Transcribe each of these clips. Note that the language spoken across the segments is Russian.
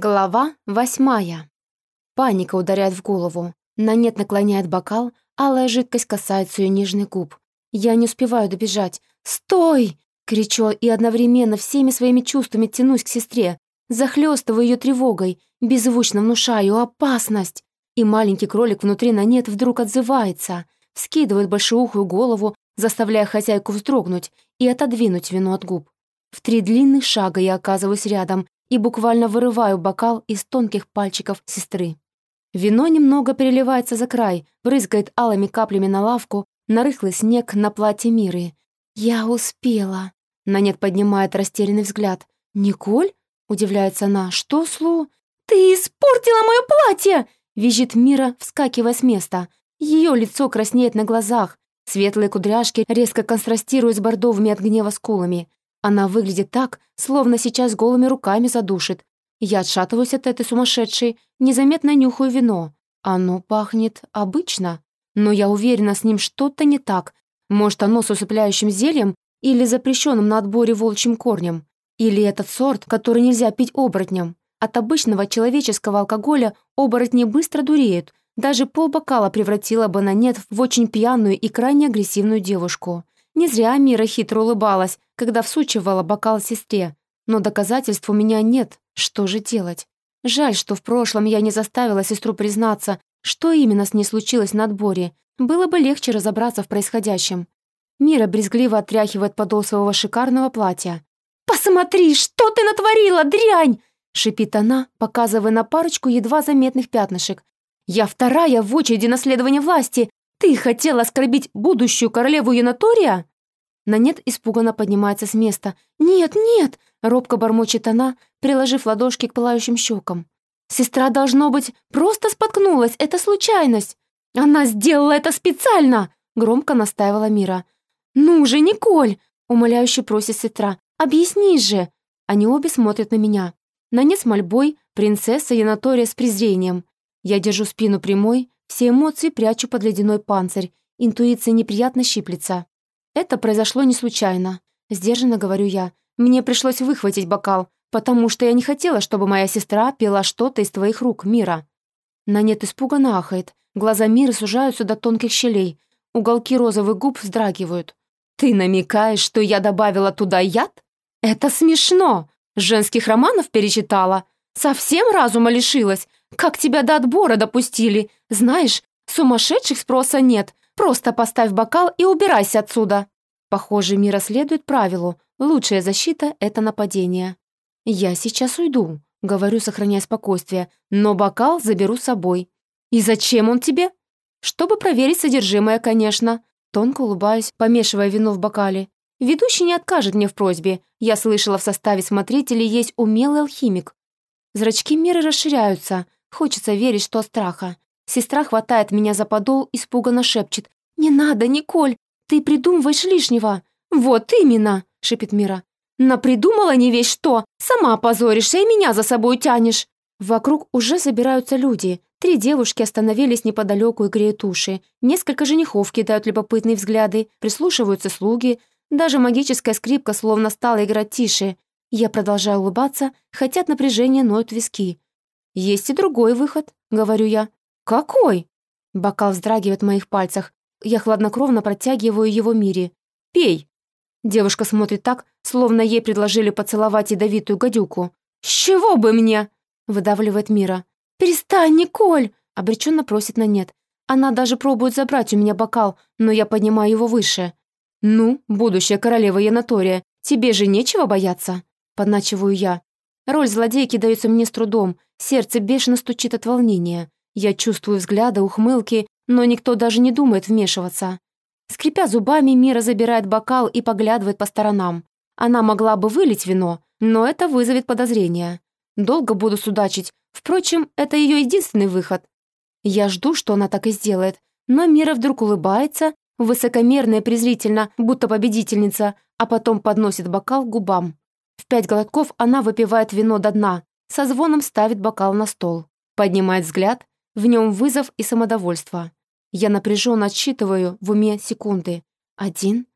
Глава восьмая. Паника ударяет в голову. Нанет наклоняет бокал, алая жидкость касается ее нежных губ. Я не успеваю добежать. «Стой!» — кричу и одновременно всеми своими чувствами тянусь к сестре, захлестываю ее тревогой, беззвучно внушаю опасность. И маленький кролик внутри Нанет вдруг отзывается, вскидывает большеухую голову, заставляя хозяйку вздрогнуть и отодвинуть вино от губ. В три длинных шага я оказываюсь рядом и буквально вырываю бокал из тонких пальчиков сестры. Вино немного переливается за край, брызгает алыми каплями на лавку, на рыхлый снег на платье Миры. «Я успела!» Нанет поднимает растерянный взгляд. «Николь?» — удивляется она. «Что, Слу?» «Ты испортила мое платье!» — визжит Мира, вскакивая с места. Ее лицо краснеет на глазах. Светлые кудряшки резко контрастируют с бордовыми от гнева скулами. Она выглядит так, словно сейчас голыми руками задушит. Я отшатываюсь от этой сумасшедшей, незаметно нюхаю вино. Оно пахнет обычно, но я уверена, с ним что-то не так. Может, оно с усыпляющим зельем или запрещенным на отборе волчьим корнем. Или этот сорт, который нельзя пить оборотням. От обычного человеческого алкоголя оборотни быстро дуреют. Даже полбокала превратила бы на нет в очень пьяную и крайне агрессивную девушку. Не зря Мира хитро улыбалась, когда всучивала бокал сестре. Но доказательств у меня нет. Что же делать? Жаль, что в прошлом я не заставила сестру признаться, что именно с ней случилось на отборе. Было бы легче разобраться в происходящем. Мира брезгливо отряхивает подол своего шикарного платья. «Посмотри, что ты натворила, дрянь!» шипит она, показывая на парочку едва заметных пятнышек. «Я вторая в очереди наследования власти, «Ты хотел оскорбить будущую королеву Янатория?» Нанет испуганно поднимается с места. «Нет, нет!» — робко бормочет она, приложив ладошки к пылающим щекам. «Сестра, должно быть, просто споткнулась, это случайность!» «Она сделала это специально!» — громко настаивала Мира. «Ну же, Николь!» — умоляюще просит сестра. «Объясни же!» Они обе смотрят на меня. Нанет с мольбой, принцесса Янатория с презрением. Я держу спину прямой, все эмоции прячу под ледяной панцирь, интуиция неприятно щиплется. Это произошло не случайно. Сдержанно говорю я. Мне пришлось выхватить бокал, потому что я не хотела, чтобы моя сестра пила что-то из твоих рук, Мира. Нанет испуганно ахает. Глаза Миры сужаются до тонких щелей. Уголки розовых губ вздрагивают. «Ты намекаешь, что я добавила туда яд? Это смешно! Женских романов перечитала? Совсем разума лишилась? Как тебя до отбора допустили? Знаешь, сумасшедших спроса нет. Просто поставь бокал и убирайся отсюда». Похоже, Мира следует правилу. Лучшая защита — это нападение. «Я сейчас уйду», — говорю, сохраняя спокойствие, «но бокал заберу с собой». «И зачем он тебе?» «Чтобы проверить содержимое, конечно». Тонко улыбаюсь, помешивая вино в бокале. «Ведущий не откажет мне в просьбе. Я слышала, в составе смотрителей есть умелый алхимик». Зрачки Миры расширяются — Хочется верить, что страха. Сестра хватает меня за подол, испуганно шепчет. «Не надо, Николь, ты придумываешь лишнего». «Вот именно», — шепит Мира. «Напридумала не весь что, сама позоришься и меня за собой тянешь». Вокруг уже собираются люди. Три девушки остановились неподалеку и греют уши. Несколько женихов кидают любопытные взгляды, прислушиваются слуги. Даже магическая скрипка словно стала играть тише. Я продолжаю улыбаться, хотя от напряжения ноют виски. «Есть и другой выход», — говорю я. «Какой?» Бокал вздрагивает в моих пальцах. Я хладнокровно протягиваю его Мире. «Пей». Девушка смотрит так, словно ей предложили поцеловать ядовитую гадюку. «С чего бы мне?» — выдавливает Мира. «Перестань, Николь!» — обреченно просит на нет. Она даже пробует забрать у меня бокал, но я поднимаю его выше. «Ну, будущая королева Янатория, тебе же нечего бояться?» — подначиваю я. Роль злодейки дается мне с трудом, сердце бешено стучит от волнения. Я чувствую взгляды, ухмылки, но никто даже не думает вмешиваться. Скрипя зубами, Мира забирает бокал и поглядывает по сторонам. Она могла бы вылить вино, но это вызовет подозрения. Долго буду судачить. Впрочем, это ее единственный выход. Я жду, что она так и сделает, но Мира вдруг улыбается, высокомерно и презрительно, будто победительница, а потом подносит бокал к губам. В пять глотков она выпивает вино до дна, со звоном ставит бокал на стол, поднимает взгляд, в нем вызов и самодовольство. Я напряженно отсчитываю в уме секунды. Один,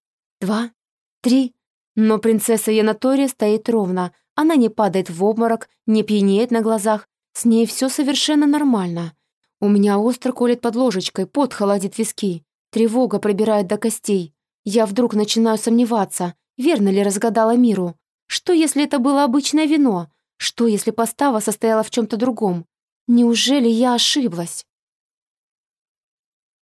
два, три. Но принцесса Янатория стоит ровно. Она не падает в обморок, не пьянеет на глазах. С ней все совершенно нормально. У меня остро колет под ложечкой, пот холодит виски. Тревога пробирает до костей. Я вдруг начинаю сомневаться, верно ли разгадала миру. Что, если это было обычное вино? Что, если постава состояла в чем-то другом? Неужели я ошиблась?